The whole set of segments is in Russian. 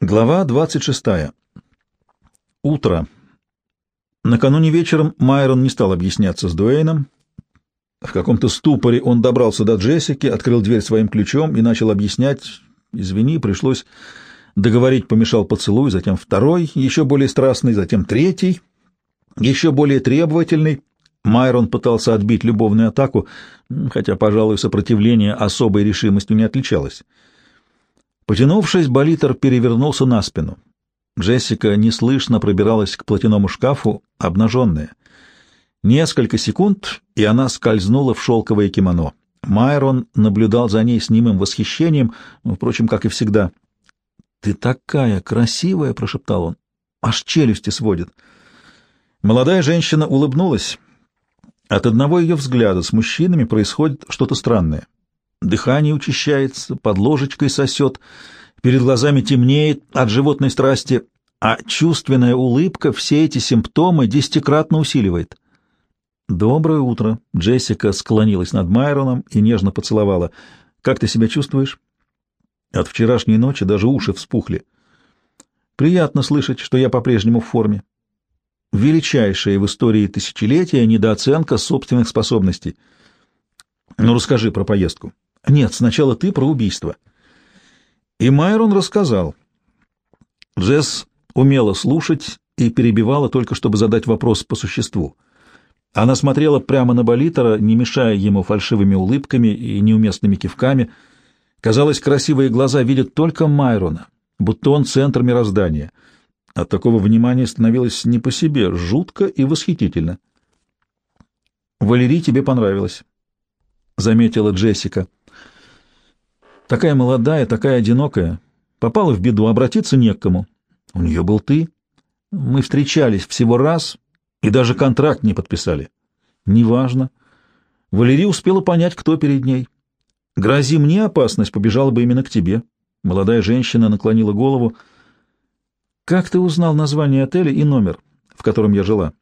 Глава 26. Утро. Накануне вечером Майрон не стал объясняться с Дуэйном. В каком-то ступоре он добрался до Джессики, открыл дверь своим ключом и начал объяснять. Извини, пришлось договорить, помешал поцелуй, затем второй, еще более страстный, затем третий, еще более требовательный. Майрон пытался отбить любовную атаку, хотя, пожалуй, сопротивление особой решимостью не отличалось. Потянувшись, Болитер перевернулся на спину. Джессика неслышно пробиралась к платяному шкафу, обнаженная. Несколько секунд, и она скользнула в шелковое кимоно. Майрон наблюдал за ней с немым восхищением, впрочем, как и всегда. «Ты такая красивая!» — прошептал он. «Аж челюсти сводит!» Молодая женщина улыбнулась. От одного ее взгляда с мужчинами происходит что-то странное. Дыхание учащается, под ложечкой сосет, перед глазами темнеет от животной страсти, а чувственная улыбка все эти симптомы десятикратно усиливает. «Доброе утро!» — Джессика склонилась над Майроном и нежно поцеловала. «Как ты себя чувствуешь?» От вчерашней ночи даже уши вспухли. «Приятно слышать, что я по-прежнему в форме. Величайшая в истории тысячелетия недооценка собственных способностей. Ну, расскажи про поездку». Нет, сначала ты про убийство. И Майрон рассказал. Джесс умела слушать и перебивала только, чтобы задать вопрос по существу. Она смотрела прямо на Болитера, не мешая ему фальшивыми улыбками и неуместными кивками. Казалось, красивые глаза видят только Майрона, будто он центр мироздания. От такого внимания становилось не по себе, жутко и восхитительно. «Валерий тебе понравилось», — заметила Джессика. Такая молодая, такая одинокая. Попала в беду, обратиться не к кому. У нее был ты. Мы встречались всего раз и даже контракт не подписали. Неважно. Валерия успела понять, кто перед ней. Грози мне опасность, побежала бы именно к тебе. Молодая женщина наклонила голову. Как ты узнал название отеля и номер, в котором я жила?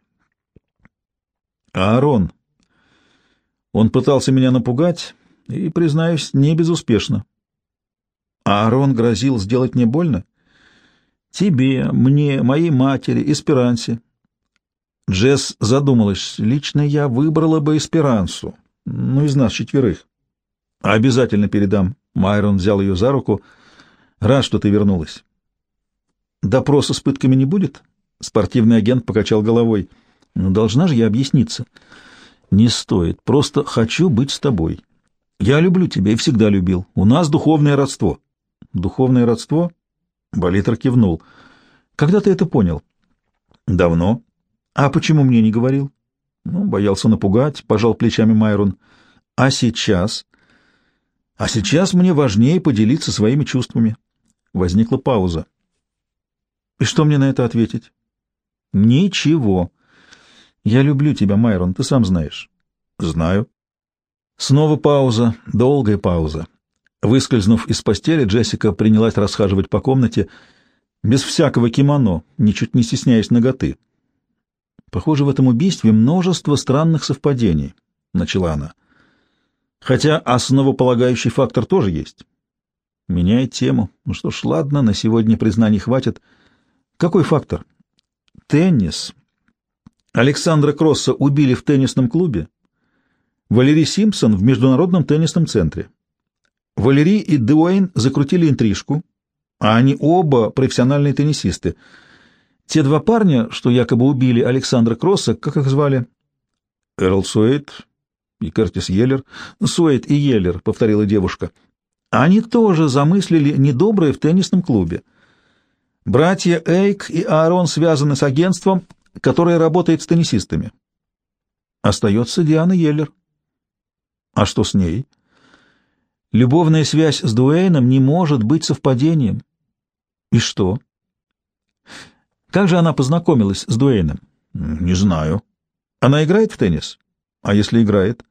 Аарон. Он пытался меня напугать и, признаюсь, не безуспешно. А Аарон грозил сделать мне больно? Тебе, мне, моей матери, Эсперансе. Джесс задумалась. Лично я выбрала бы Эсперансу. Ну, из нас четверых. Обязательно передам. Майрон взял ее за руку. Рад, что ты вернулась. Допроса с пытками не будет? Спортивный агент покачал головой. Ну, должна же я объясниться. Не стоит. Просто хочу быть с тобой. Я люблю тебя и всегда любил. У нас духовное родство. Духовное родство? Болитер кивнул. Когда ты это понял? Давно. А почему мне не говорил? Ну, боялся напугать, пожал плечами Майрон. А сейчас? А сейчас мне важнее поделиться своими чувствами. Возникла пауза. И что мне на это ответить? Ничего. Я люблю тебя, Майрон, ты сам знаешь. Знаю. Снова пауза, долгая пауза. Выскользнув из постели, Джессика принялась расхаживать по комнате без всякого кимоно, ничуть не стесняясь ноготы. «Похоже, в этом убийстве множество странных совпадений», — начала она. «Хотя основополагающий фактор тоже есть». Меняет тему. Ну что ж, ладно, на сегодня признаний хватит. Какой фактор? Теннис. Александра Кросса убили в теннисном клубе. Валерий Симпсон в Международном теннисном центре. Валерий и Дуэйн закрутили интрижку, а они оба профессиональные теннисисты. Те два парня, что якобы убили Александра Кросса, как их звали? Эрл Суэйт и Кертис Йеллер. Суэйт и Йеллер, — повторила девушка. Они тоже замыслили недоброе в теннисном клубе. Братья Эйк и Аарон связаны с агентством, которое работает с теннисистами. Остается Диана Йеллер. А что с ней? — Любовная связь с Дуэйном не может быть совпадением. И что? Как же она познакомилась с Дуэйном? Не знаю. Она играет в теннис? А если играет?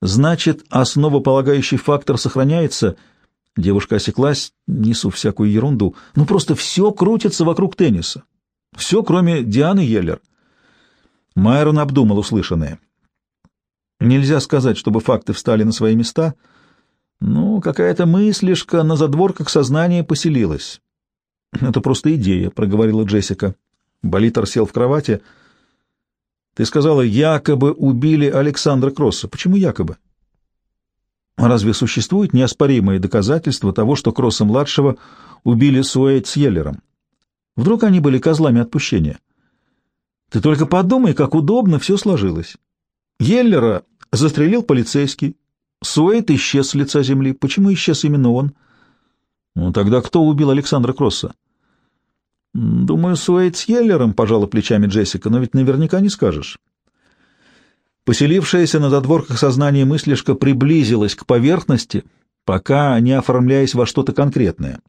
Значит, основополагающий фактор сохраняется. Девушка осеклась, несу всякую ерунду. Ну, просто все крутится вокруг тенниса. Все, кроме Дианы Йеллер. Майрон обдумал услышанное. Нельзя сказать, чтобы факты встали на свои места — ну, какая-то мыслишка на задворках сознания поселилась. Это просто идея, проговорила Джессика. Болитер сел в кровати. Ты сказала, якобы убили Александра Кросса. Почему якобы? Разве существуют неоспоримые доказательства того, что Кросса-младшего убили Суэйт с Йеллером? Вдруг они были козлами отпущения? Ты только подумай, как удобно все сложилось. Йеллера застрелил полицейский. Суэйт исчез с лица земли. Почему исчез именно он? Ну, тогда кто убил Александра Кросса? Думаю, Суэйт с Йеллером, пожала плечами Джессика, но ведь наверняка не скажешь. Поселившаяся на задворках сознания мыслишка приблизилась к поверхности, пока не оформляясь во что-то конкретное.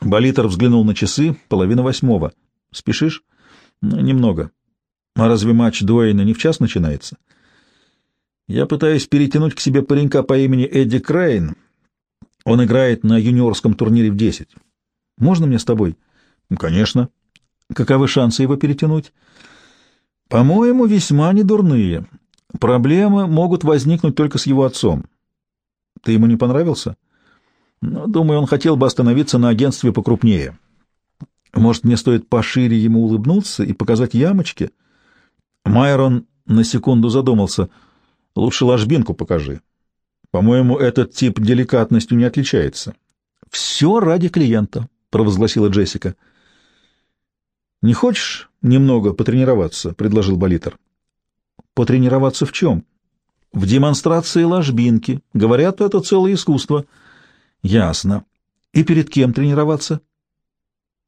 Болитер взглянул на часы, половина восьмого. «Спешишь?» «Немного. А разве матч Дуэйна не в час начинается?» «Я пытаюсь перетянуть к себе паренька по имени Эдди Крейн. Он играет на юниорском турнире в десять. Можно мне с тобой?» «Конечно». «Каковы шансы его перетянуть?» По-моему, весьма недурные. Проблемы могут возникнуть только с его отцом. Ты ему не понравился? Ну, думаю, он хотел бы остановиться на агентстве покрупнее. Может, мне стоит пошире ему улыбнуться и показать ямочки? Майрон на секунду задумался. Лучше ложбинку покажи. По-моему, этот тип деликатностью не отличается. Все ради клиента, провозгласила Джессика. Не хочешь немного потренироваться, — предложил Болитер. Потренироваться в чем? В демонстрации ложбинки. Говорят, это целое искусство. Ясно. И перед кем тренироваться?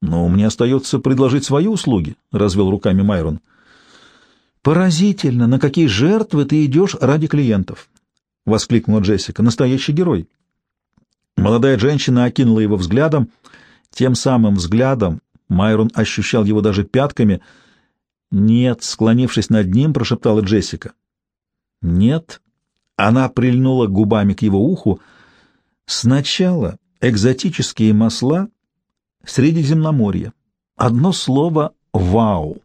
Но мне остается предложить свои услуги, — развел руками Майрон. Поразительно, на какие жертвы ты идешь ради клиентов, — воскликнула Джессика. Настоящий герой. Молодая женщина окинула его взглядом, тем самым взглядом, Майрон ощущал его даже пятками. «Нет», — склонившись над ним, прошептала Джессика. «Нет». Она прильнула губами к его уху. «Сначала экзотические масла Средиземноморья. Одно слово — вау».